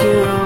to